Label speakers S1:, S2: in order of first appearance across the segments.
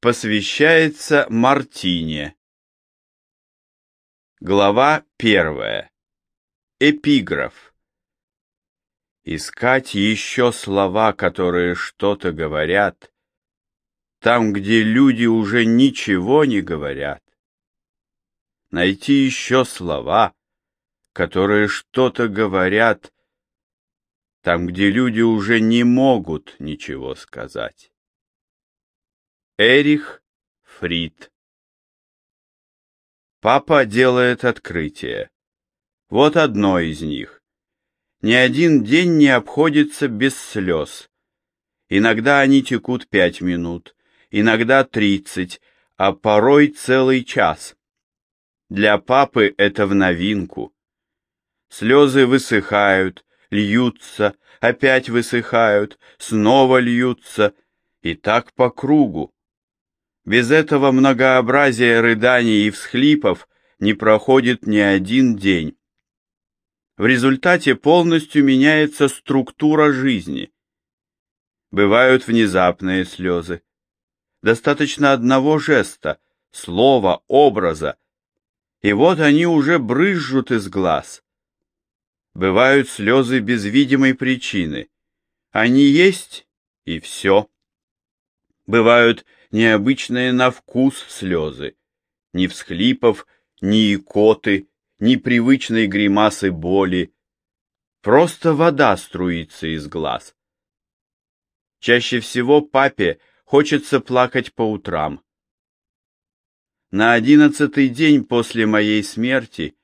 S1: Посвящается Мартине. Глава первая. Эпиграф. Искать еще слова, которые что-то говорят, там, где люди уже ничего не говорят. Найти еще слова, которые что-то говорят, там, где люди уже не могут ничего сказать. Эрих Фрид Папа делает открытие. Вот одно из них. Ни один день не обходится без слез. Иногда они текут пять минут, иногда тридцать, а порой целый час. Для папы это в новинку. Слезы высыхают, льются, опять высыхают, снова льются, и так по кругу. Без этого многообразия рыданий и всхлипов не проходит ни один день. В результате полностью меняется структура жизни. Бывают внезапные слезы. Достаточно одного жеста, слова, образа, и вот они уже брызжут из глаз. Бывают слезы без видимой причины. Они есть, и все. Бывают необычные на вкус слезы, ни всхлипов, ни икоты, ни привычной гримасы боли. Просто вода струится из глаз. Чаще всего папе хочется плакать по утрам. На одиннадцатый день после моей смерти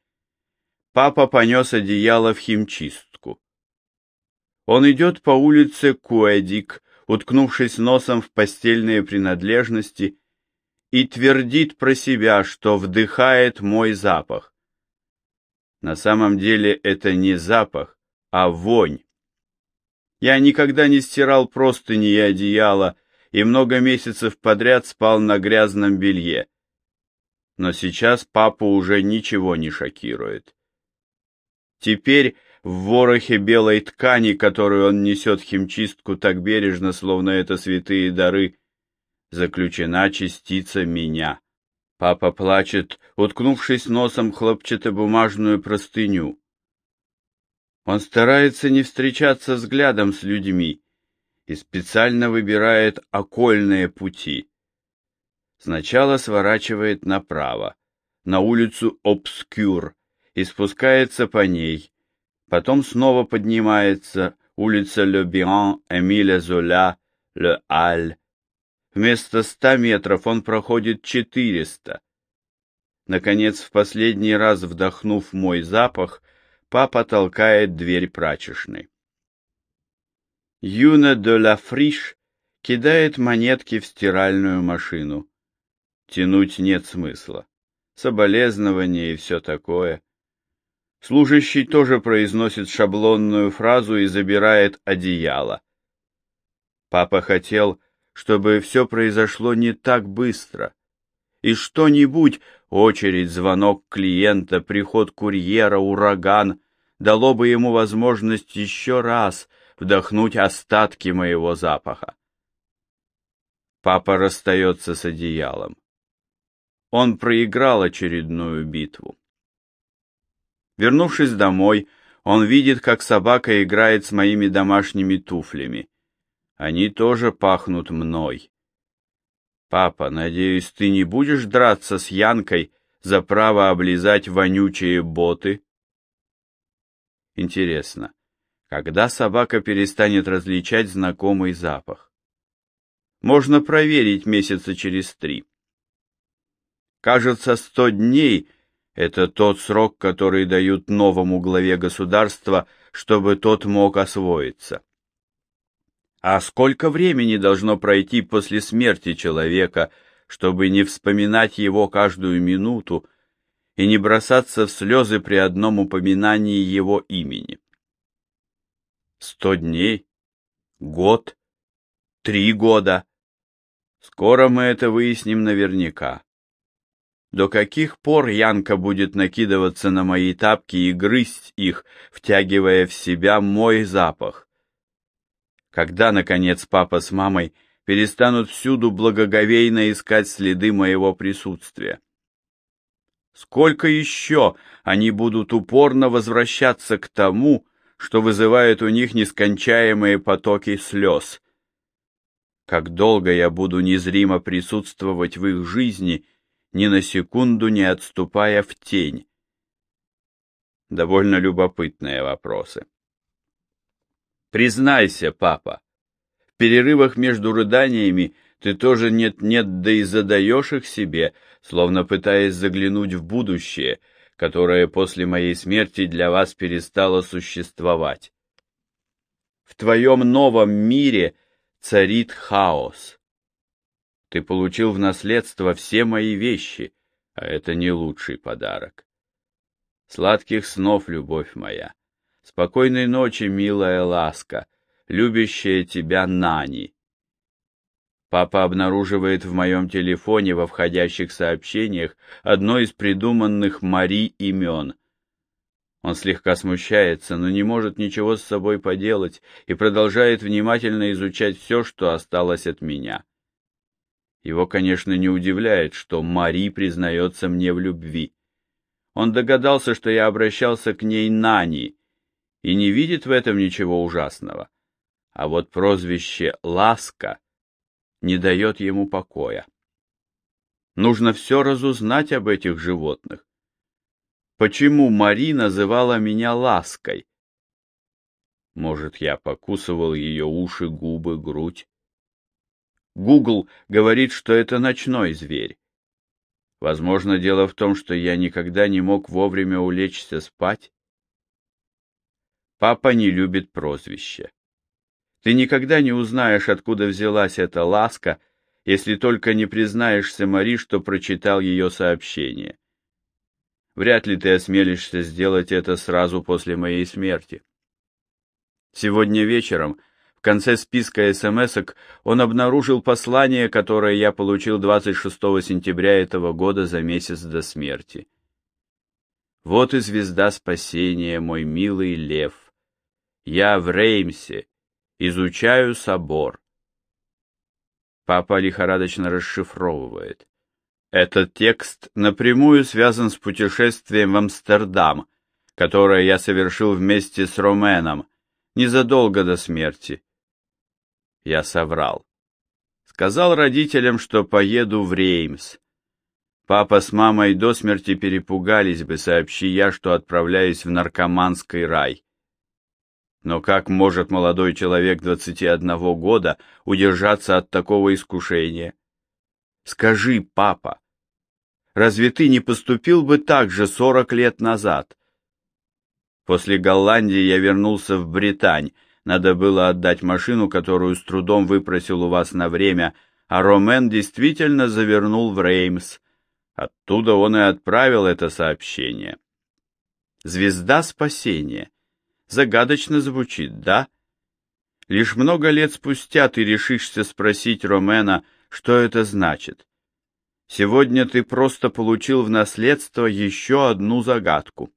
S1: папа понес одеяло в химчистку. Он идет по улице Куэдик, уткнувшись носом в постельные принадлежности, и твердит про себя, что вдыхает мой запах. На самом деле это не запах, а вонь. Я никогда не стирал простыни и одеяло, и много месяцев подряд спал на грязном белье. Но сейчас папу уже ничего не шокирует. Теперь в ворохе белой ткани, которую он несет в химчистку так бережно, словно это святые дары, заключена частица меня. Папа плачет, уткнувшись носом в хлопчатобумажную простыню. Он старается не встречаться взглядом с людьми и специально выбирает окольные пути. Сначала сворачивает направо, на улицу Обскюр, и спускается по ней, Потом снова поднимается улица Ле Эмиля Золя, Ле Аль. Вместо ста метров он проходит четыреста. Наконец, в последний раз вдохнув мой запах, папа толкает дверь прачечной. Юна де ла Фриш кидает монетки в стиральную машину. Тянуть нет смысла. Соболезнования и все такое. Служащий тоже произносит шаблонную фразу и забирает одеяло. Папа хотел, чтобы все произошло не так быстро. И что-нибудь, очередь, звонок клиента, приход курьера, ураган, дало бы ему возможность еще раз вдохнуть остатки моего запаха. Папа расстается с одеялом. Он проиграл очередную битву. Вернувшись домой, он видит, как собака играет с моими домашними туфлями. Они тоже пахнут мной. Папа, надеюсь, ты не будешь драться с Янкой за право облизать вонючие боты? Интересно, когда собака перестанет различать знакомый запах? Можно проверить месяца через три. Кажется, сто дней — это тот срок, который дают новому главе государства, чтобы тот мог освоиться. А сколько времени должно пройти после смерти человека, чтобы не вспоминать его каждую минуту и не бросаться в слезы при одном упоминании его имени? Сто дней? Год? Три года? Скоро мы это выясним наверняка. До каких пор Янка будет накидываться на мои тапки и грызть их, втягивая в себя мой запах? Когда, наконец, папа с мамой перестанут всюду благоговейно искать следы моего присутствия. Сколько еще они будут упорно возвращаться к тому, что вызывает у них нескончаемые потоки слез? Как долго я буду незримо присутствовать в их жизни, ни на секунду не отступая в тень? Довольно любопытные вопросы. Признайся, папа, в перерывах между рыданиями ты тоже нет-нет, да и задаешь их себе, словно пытаясь заглянуть в будущее, которое после моей смерти для вас перестало существовать. В твоем новом мире царит хаос. Ты получил в наследство все мои вещи, а это не лучший подарок. Сладких снов, любовь моя. Спокойной ночи, милая ласка, любящая тебя Нани. Папа обнаруживает в моем телефоне во входящих сообщениях одно из придуманных Мари имен. Он слегка смущается, но не может ничего с собой поделать и продолжает внимательно изучать все, что осталось от меня. Его, конечно, не удивляет, что Мари признается мне в любви. Он догадался, что я обращался к ней Нани, и не видит в этом ничего ужасного. А вот прозвище «Ласка» не дает ему покоя. Нужно все разузнать об этих животных. Почему Мари называла меня лаской? Может, я покусывал ее уши, губы, грудь? Гугл говорит, что это ночной зверь. Возможно, дело в том, что я никогда не мог вовремя улечься спать. Папа не любит прозвища. Ты никогда не узнаешь, откуда взялась эта ласка, если только не признаешься Мари, что прочитал ее сообщение. Вряд ли ты осмелишься сделать это сразу после моей смерти. Сегодня вечером, в конце списка смс-ок, он обнаружил послание, которое я получил 26 сентября этого года за месяц до смерти. Вот и звезда спасения, мой милый лев. Я в Реймсе, Изучаю собор. Папа лихорадочно расшифровывает. Этот текст напрямую связан с путешествием в Амстердам, которое я совершил вместе с Роменом незадолго до смерти. Я соврал. Сказал родителям, что поеду в Реймс. Папа с мамой до смерти перепугались бы, сообщи я, что отправляюсь в наркоманский рай. Но как может молодой человек 21 года удержаться от такого искушения? Скажи, папа, разве ты не поступил бы так же 40 лет назад? После Голландии я вернулся в Британь. Надо было отдать машину, которую с трудом выпросил у вас на время, а Ромен действительно завернул в Реймс. Оттуда он и отправил это сообщение. Звезда спасения. Загадочно звучит, да? Лишь много лет спустя ты решишься спросить Ромена, что это значит. Сегодня ты просто получил в наследство еще одну загадку.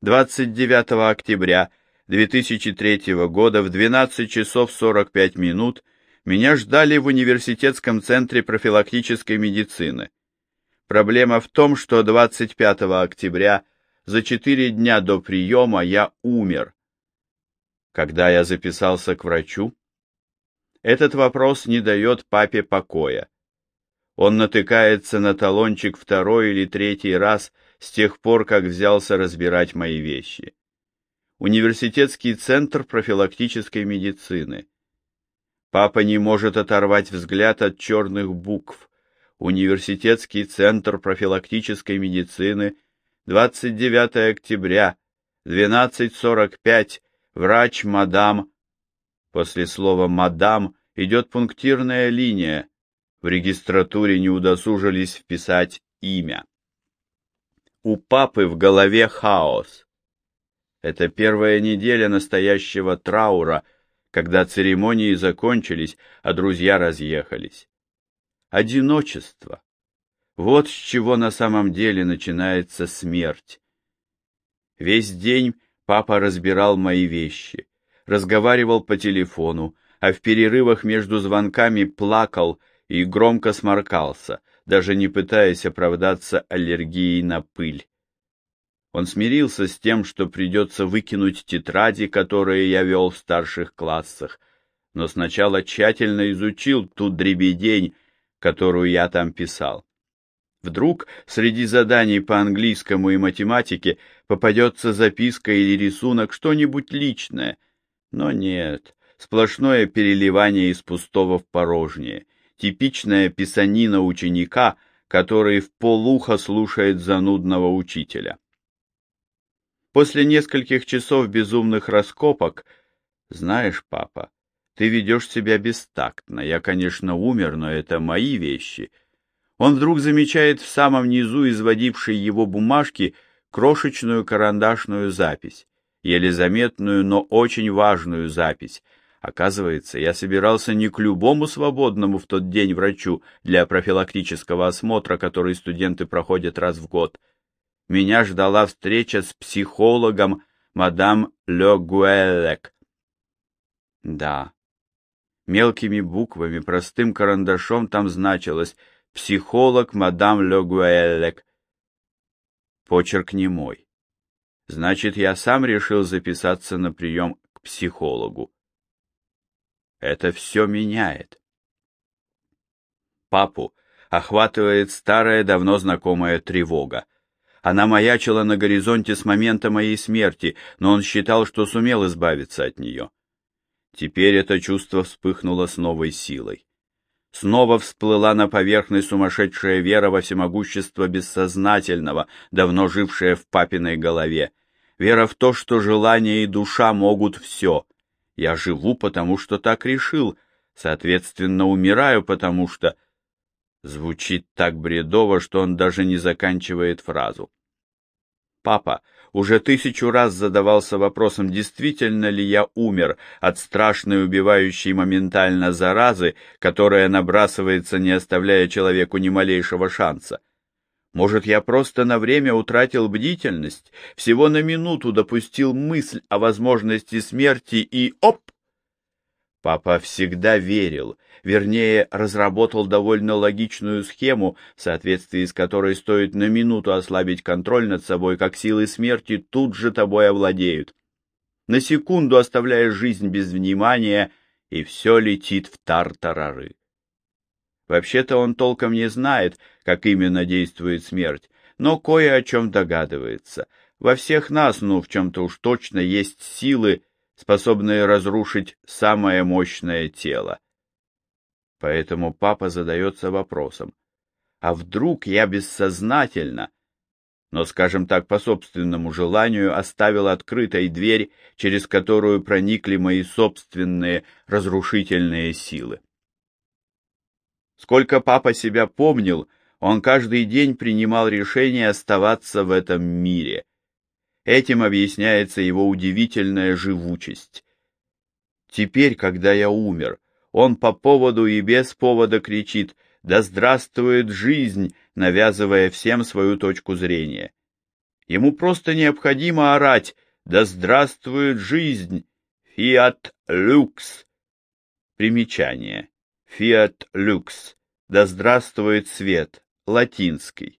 S1: 29 октября 2003 года в 12 часов 45 минут меня ждали в университетском центре профилактической медицины. Проблема в том, что 25 октября за четыре дня до приема я умер. Когда я записался к врачу, этот вопрос не дает папе покоя. Он натыкается на талончик второй или третий раз с тех пор, как взялся разбирать мои вещи. Университетский центр профилактической медицины. Папа не может оторвать взгляд от черных букв. Университетский центр профилактической медицины – 29 октября, 12.45, врач мадам. После слова «мадам» идет пунктирная линия. В регистратуре не удосужились вписать имя. У папы в голове хаос. Это первая неделя настоящего траура, когда церемонии закончились, а друзья разъехались. Одиночество. Вот с чего на самом деле начинается смерть. Весь день папа разбирал мои вещи, разговаривал по телефону, а в перерывах между звонками плакал и громко сморкался, даже не пытаясь оправдаться аллергией на пыль. Он смирился с тем, что придется выкинуть тетради, которые я вел в старших классах, но сначала тщательно изучил ту дребедень, которую я там писал. Вдруг среди заданий по английскому и математике попадется записка или рисунок, что-нибудь личное. Но нет, сплошное переливание из пустого в порожнее, типичная писанина ученика, который в полухо слушает занудного учителя. После нескольких часов безумных раскопок, знаешь, папа, ты ведешь себя бестактно. Я, конечно, умер, но это мои вещи. Он вдруг замечает в самом низу изводившей его бумажки крошечную карандашную запись, еле заметную, но очень важную запись. Оказывается, я собирался не к любому свободному в тот день врачу для профилактического осмотра, который студенты проходят раз в год. Меня ждала встреча с психологом мадам Ле Гуэлек. Да, Мелкими буквами, простым карандашом там значилось «Психолог мадам Ле Гуэллек». Почерк не мой. Значит, я сам решил записаться на прием к психологу. Это все меняет. Папу охватывает старая, давно знакомая тревога. Она маячила на горизонте с момента моей смерти, но он считал, что сумел избавиться от нее. Теперь это чувство вспыхнуло с новой силой. Снова всплыла на поверхность сумасшедшая вера во всемогущество бессознательного, давно жившая в папиной голове. Вера в то, что желание и душа могут все. Я живу, потому что так решил, соответственно, умираю, потому что... Звучит так бредово, что он даже не заканчивает фразу. Папа уже тысячу раз задавался вопросом, действительно ли я умер от страшной убивающей моментально заразы, которая набрасывается, не оставляя человеку ни малейшего шанса. Может, я просто на время утратил бдительность, всего на минуту допустил мысль о возможности смерти и оп! Папа всегда верил, вернее, разработал довольно логичную схему, в соответствии с которой стоит на минуту ослабить контроль над собой, как силы смерти тут же тобой овладеют. На секунду оставляешь жизнь без внимания, и все летит в тартарары. Вообще-то он толком не знает, как именно действует смерть, но кое о чем догадывается. Во всех нас, ну, в чем-то уж точно, есть силы, способные разрушить самое мощное тело. Поэтому папа задается вопросом, а вдруг я бессознательно, но, скажем так, по собственному желанию оставил открытой дверь, через которую проникли мои собственные разрушительные силы. Сколько папа себя помнил, он каждый день принимал решение оставаться в этом мире, Этим объясняется его удивительная живучесть. Теперь, когда я умер, он по поводу и без повода кричит «Да здравствует жизнь!», навязывая всем свою точку зрения. Ему просто необходимо орать «Да здравствует жизнь!» «Фиат люкс!» Примечание. «Фиат люкс!» «Да здравствует свет!» Латинский.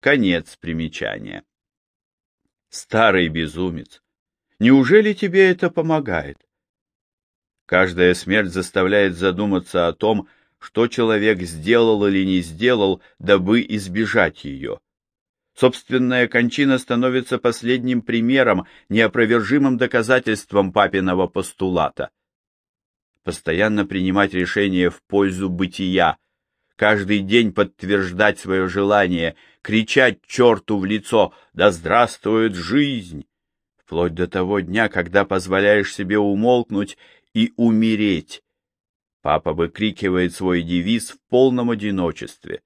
S1: Конец примечания. Старый безумец, неужели тебе это помогает? Каждая смерть заставляет задуматься о том, что человек сделал или не сделал, дабы избежать ее. Собственная кончина становится последним примером, неопровержимым доказательством папиного постулата. Постоянно принимать решения в пользу бытия, каждый день подтверждать свое желание, кричать черту в лицо «Да здравствует жизнь!» вплоть до того дня, когда позволяешь себе умолкнуть и умереть. Папа выкрикивает свой девиз в полном одиночестве.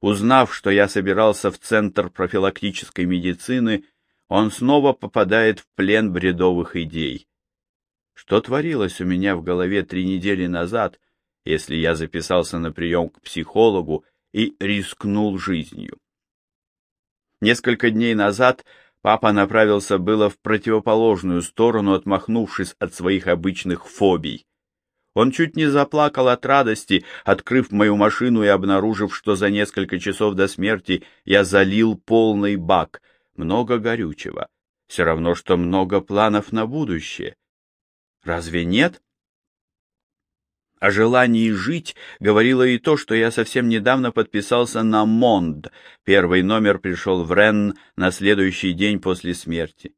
S1: Узнав, что я собирался в Центр профилактической медицины, он снова попадает в плен бредовых идей. Что творилось у меня в голове три недели назад — если я записался на прием к психологу и рискнул жизнью. Несколько дней назад папа направился было в противоположную сторону, отмахнувшись от своих обычных фобий. Он чуть не заплакал от радости, открыв мою машину и обнаружив, что за несколько часов до смерти я залил полный бак, много горючего. Все равно, что много планов на будущее. Разве нет? О желании жить говорило и то, что я совсем недавно подписался на Монд. Первый номер пришел в Ренн на следующий день после смерти.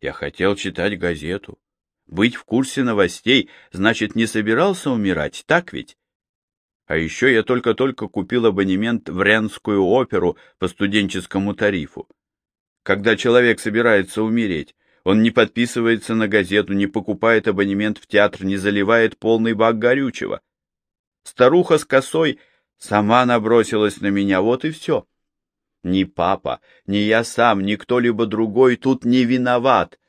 S1: Я хотел читать газету. Быть в курсе новостей, значит, не собирался умирать, так ведь? А еще я только-только купил абонемент в Ренскую оперу по студенческому тарифу. Когда человек собирается умереть, он не подписывается на газету, не покупает абонемент в театр, не заливает полный бак горючего. Старуха с косой сама набросилась на меня, вот и все. Ни папа, ни я сам, ни кто-либо другой тут не виноват.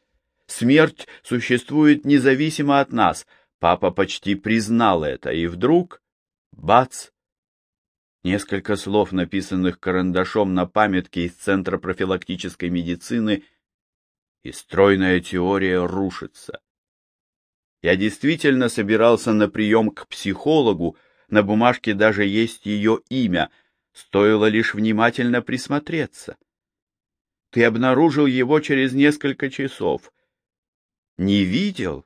S1: Смерть существует независимо от нас. Папа почти признал это, и вдруг... Бац! Несколько слов, написанных карандашом на памятке из Центра профилактической медицины, и стройная теория рушится. Я действительно собирался на прием к психологу, на бумажке даже есть ее имя, стоило лишь внимательно присмотреться. Ты обнаружил его через несколько часов — не видел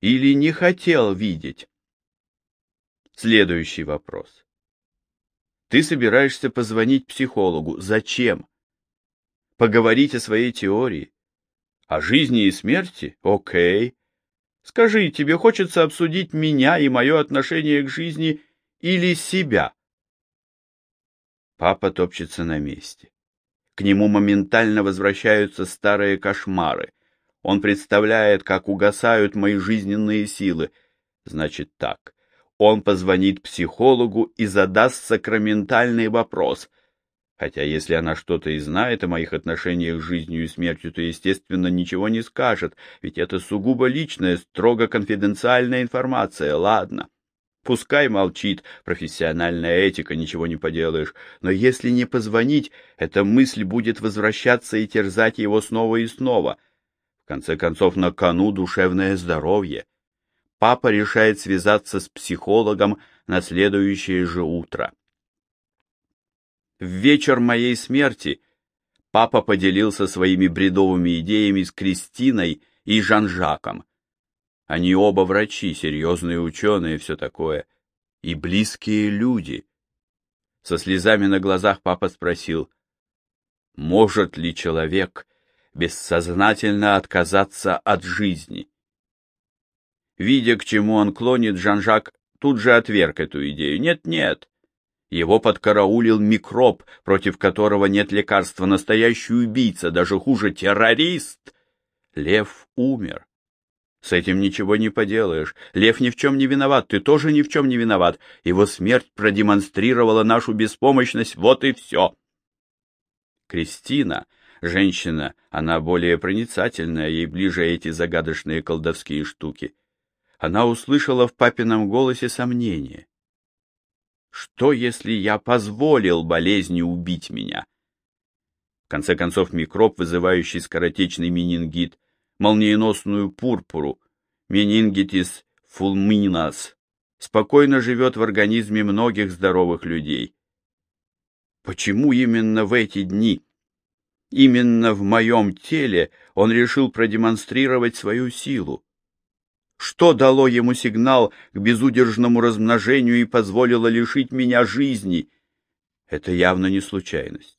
S1: или не хотел видеть? Следующий вопрос. Ты собираешься позвонить психологу. Зачем? Поговорить о своей теории? О жизни и смерти? Окей. Скажи, тебе хочется обсудить меня и мое отношение к жизни или себя? Папа топчется на месте. К нему моментально возвращаются старые кошмары. Он представляет, как угасают мои жизненные силы. Значит так, он позвонит психологу и задаст сакраментальный вопрос. Хотя если она что-то и знает о моих отношениях с жизнью и смертью, то, естественно, ничего не скажет, ведь это сугубо личная, строго конфиденциальная информация. Ладно. Пускай молчит, профессиональная этика, ничего не поделаешь. Но если не позвонить, эта мысль будет возвращаться и терзать его снова и снова — в конце концов, на кону душевное здоровье. Папа решает связаться с психологом на следующее же утро. В вечер моей смерти папа поделился своими бредовыми идеями с Кристиной и Жан-Жаком. Они оба врачи, серьезные ученые все такое, и близкие люди. Со слезами на глазах папа спросил, может ли человек бессознательно отказаться от жизни. Видя, к чему он клонит, Жан-Жак тут же отверг эту идею. Нет-нет, его подкараулил микроб, против которого нет лекарства, настоящий убийца, даже хуже, террорист. Лев умер. С этим ничего не поделаешь. Лев ни в чем не виноват, ты тоже ни в чем не виноват. Его смерть продемонстрировала нашу беспомощность, вот и все. Кристина Женщина, она более проницательная, ей ближе эти загадочные колдовские штуки. Она услышала в папином голосе сомнение. Что, если я позволил болезни убить меня? В конце концов, микроб, вызывающий скоротечный менингит, молниеносную пурпуру, менингитис фулминас, спокойно живет в организме многих здоровых людей. Почему именно в эти дни Именно в моем теле он решил продемонстрировать свою силу. Что дало ему сигнал к безудержному размножению и позволило лишить меня жизни? Это явно не случайность.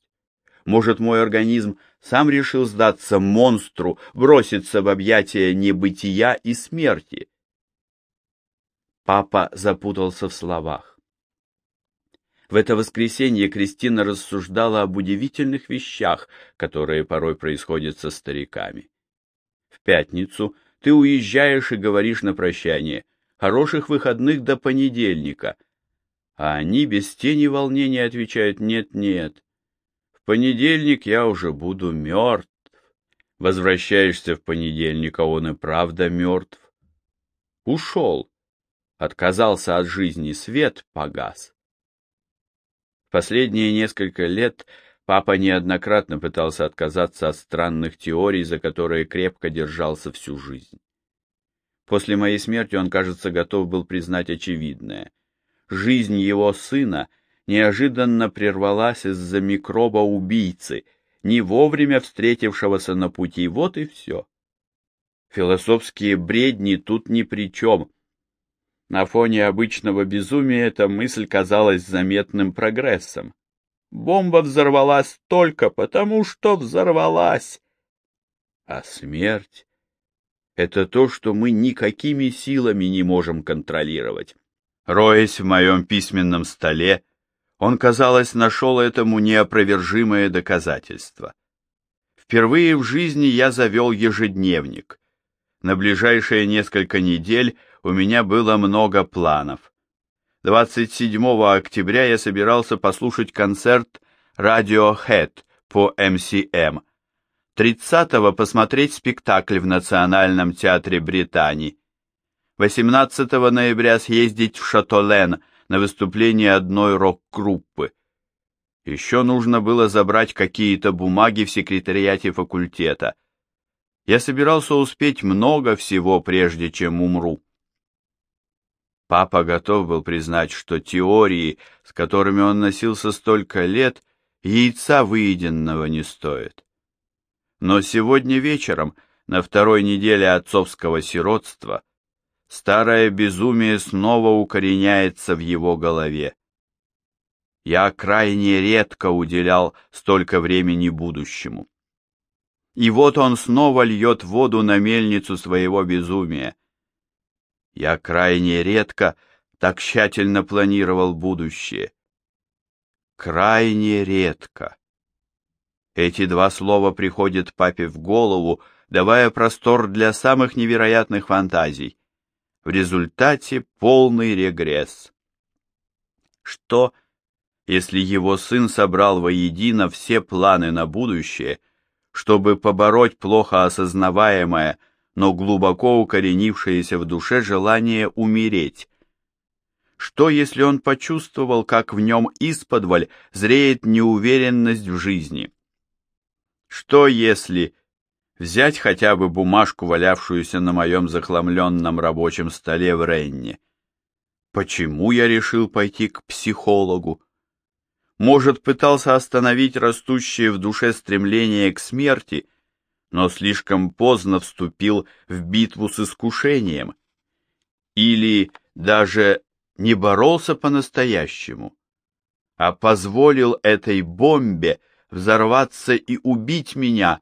S1: Может, мой организм сам решил сдаться монстру, броситься в объятия небытия и смерти? Папа запутался в словах. В это воскресенье Кристина рассуждала об удивительных вещах, которые порой происходят со стариками. В пятницу ты уезжаешь и говоришь на прощание «хороших выходных до понедельника», а они без тени волнения отвечают «нет-нет, в понедельник я уже буду мертв». Возвращаешься в понедельник, а он и правда мертв. Ушел, отказался от жизни, свет погас. Последние несколько лет папа неоднократно пытался отказаться от странных теорий, за которые крепко держался всю жизнь. После моей смерти он, кажется, готов был признать очевидное. Жизнь его сына неожиданно прервалась из-за микроба-убийцы, не вовремя встретившегося на пути, вот и все. Философские бредни тут ни при чем. На фоне обычного безумия эта мысль казалась заметным прогрессом. Бомба взорвалась только потому, что взорвалась. А смерть — это то, что мы никакими силами не можем контролировать. Роясь в моем письменном столе, он, казалось, нашел этому неопровержимое доказательство. Впервые в жизни я завел ежедневник. На ближайшие несколько недель у меня было много планов. 27 октября я собирался послушать концерт Radiohead по MCM. 30-го посмотреть спектакль в Национальном театре Британии. 18 ноября съездить в Шатолен на выступление одной рок-группы. Еще нужно было забрать какие-то бумаги в секретариате факультета. Я собирался успеть много всего, прежде чем умру. Папа готов был признать, что теории, с которыми он носился столько лет, яйца выеденного не стоят. Но сегодня вечером, на второй неделе отцовского сиротства, старое безумие снова укореняется в его голове. Я крайне редко уделял столько времени будущему. И вот он снова льет воду на мельницу своего безумия. Я крайне редко так тщательно планировал будущее. Крайне редко. Эти два слова приходят папе в голову, давая простор для самых невероятных фантазий. В результате полный регресс. Что, если его сын собрал воедино все планы на будущее, чтобы побороть плохо осознаваемое, но глубоко укоренившееся в душе желание умереть. Что, если он почувствовал, как в нем исподволь зреет неуверенность в жизни? Что, если взять хотя бы бумажку, валявшуюся на моем захламленном рабочем столе в Ренне? Почему я решил пойти к психологу? Может, пытался остановить растущее в душе стремление к смерти, но слишком поздно вступил в битву с искушением, или даже не боролся по-настоящему, а позволил этой бомбе взорваться и убить меня,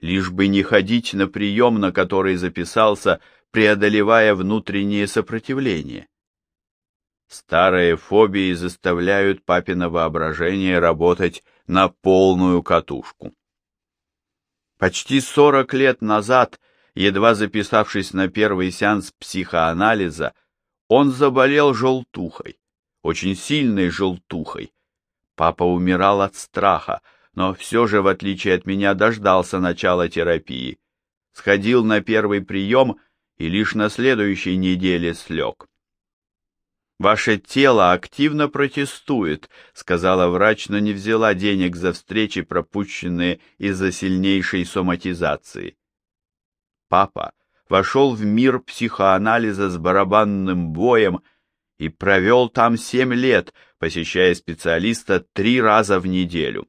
S1: лишь бы не ходить на прием, на который записался, преодолевая внутреннее сопротивление. Старые фобии заставляют папино воображение работать на полную катушку. Почти сорок лет назад, едва записавшись на первый сеанс психоанализа, он заболел желтухой, очень сильной желтухой. Папа умирал от страха, но все же, в отличие от меня, дождался начала терапии. Сходил на первый прием и лишь на следующей неделе слег. «Ваше тело активно протестует», — сказала врач, но не взяла денег за встречи, пропущенные из-за сильнейшей соматизации. Папа вошел в мир психоанализа с барабанным боем и провел там семь лет, посещая специалиста три раза в неделю.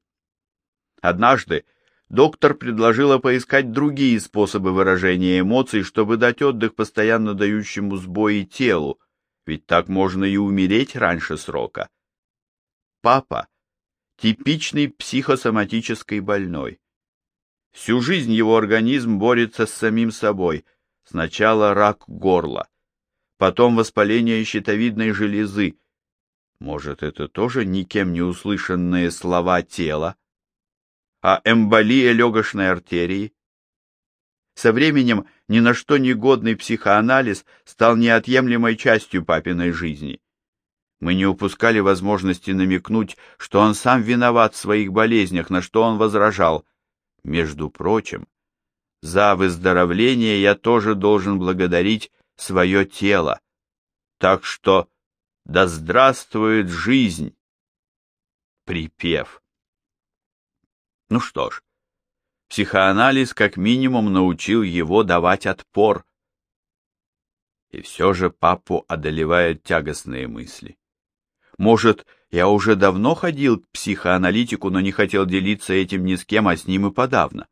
S1: Однажды доктор предложила поискать другие способы выражения эмоций, чтобы дать отдых постоянно дающему сбои телу, ведь так можно и умереть раньше срока. Папа — типичный психосоматический больной. Всю жизнь его организм борется с самим собой. Сначала рак горла, потом воспаление щитовидной железы. Может, это тоже никем не услышанные слова тела? А эмболия легочной артерии? Со временем ни на что негодный психоанализ стал неотъемлемой частью папиной жизни. Мы не упускали возможности намекнуть, что он сам виноват в своих болезнях, на что он возражал. Между прочим, за выздоровление я тоже должен благодарить свое тело. Так что да здравствует жизнь! Припев. Ну что ж, Психоанализ как минимум научил его давать отпор. И все же папу одолевают тягостные мысли. Может, я уже давно ходил к психоаналитику, но не хотел делиться этим ни с кем, а с ним и подавно.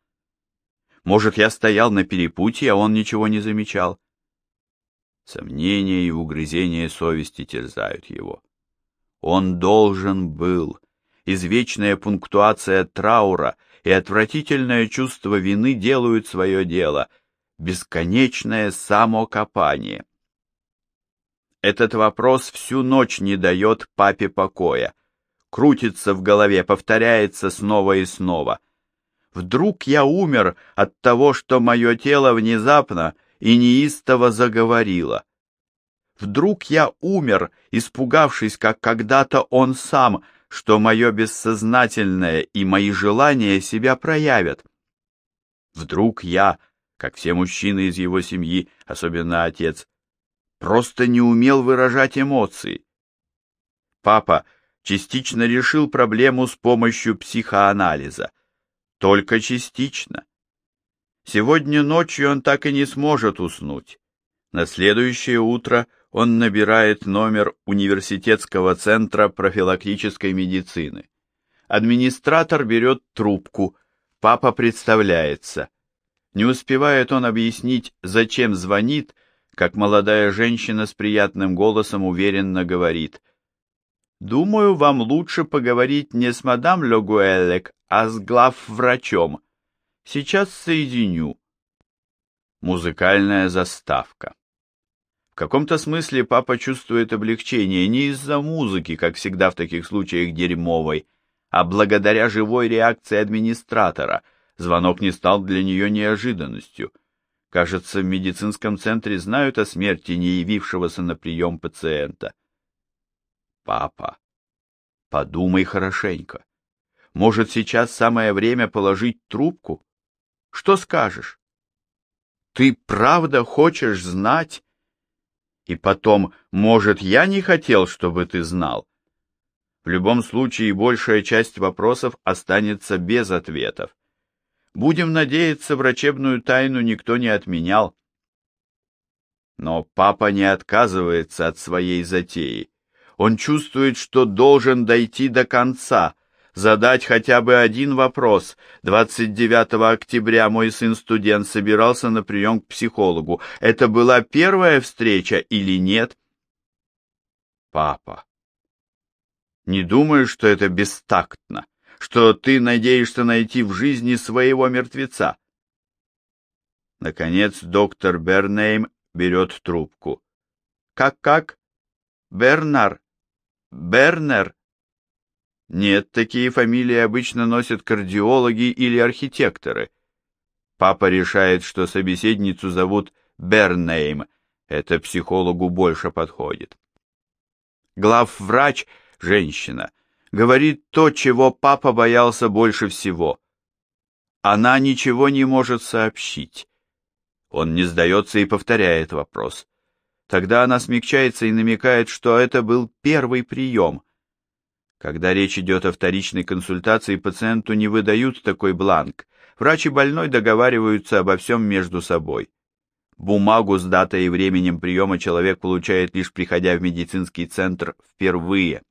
S1: Может, я стоял на перепутье, а он ничего не замечал. Сомнения и угрызения совести терзают его. Он должен был. Извечная пунктуация траура и отвратительное чувство вины делают свое дело. Бесконечное самокопание. Этот вопрос всю ночь не дает папе покоя. Крутится в голове, повторяется снова и снова. Вдруг я умер от того, что мое тело внезапно и неистово заговорило. Вдруг я умер, испугавшись, как когда-то он сам, что мое бессознательное и мои желания себя проявят. Вдруг я, как все мужчины из его семьи, особенно отец, просто не умел выражать эмоции. Папа частично решил проблему с помощью психоанализа, только частично. Сегодня ночью он так и не сможет уснуть. На следующее утро он набирает номер университетского центра профилактической медицины. Администратор берет трубку, папа представляется. Не успевает он объяснить, зачем звонит, как молодая женщина с приятным голосом уверенно говорит. «Думаю, вам лучше поговорить не с мадам Легуэлек, а с главврачом. Сейчас соединю». Музыкальная заставка. В каком-то смысле папа чувствует облегчение не из-за музыки, как всегда в таких случаях дерьмовой, а благодаря живой реакции администратора. Звонок не стал для нее неожиданностью — Кажется, в медицинском центре знают о смерти не явившегося на прием пациента. Папа, подумай хорошенько. Может, сейчас самое время положить трубку? Что скажешь? Ты правда хочешь знать? И потом, может, я не хотел, чтобы ты знал? В любом случае, большая часть вопросов останется без ответов. Будем надеяться, врачебную тайну никто не отменял. Но папа не отказывается от своей затеи. Он чувствует, что должен дойти до конца, задать хотя бы один вопрос. 29 октября мой сын-студент собирался на прием к психологу. Это была первая встреча или нет? Папа, не думаю, что это бестактно что ты надеешься найти в жизни своего мертвеца. Наконец доктор Бернейм берет трубку. «Как-как? Бернар? Бернер?» Нет, такие фамилии обычно носят кардиологи или архитекторы. Папа решает, что собеседницу зовут Бернейм. Это психологу больше подходит. Главврач – женщина – говорит то, чего папа боялся больше всего. Она ничего не может сообщить. Он не сдается и повторяет вопрос. Тогда она смягчается и намекает, что это был первый прием. Когда речь идет о вторичной консультации, пациенту не выдают такой бланк. Врач и больной договариваются обо всем между собой. Бумагу с датой и временем приема человек получает лишь приходя в медицинский центр впервые.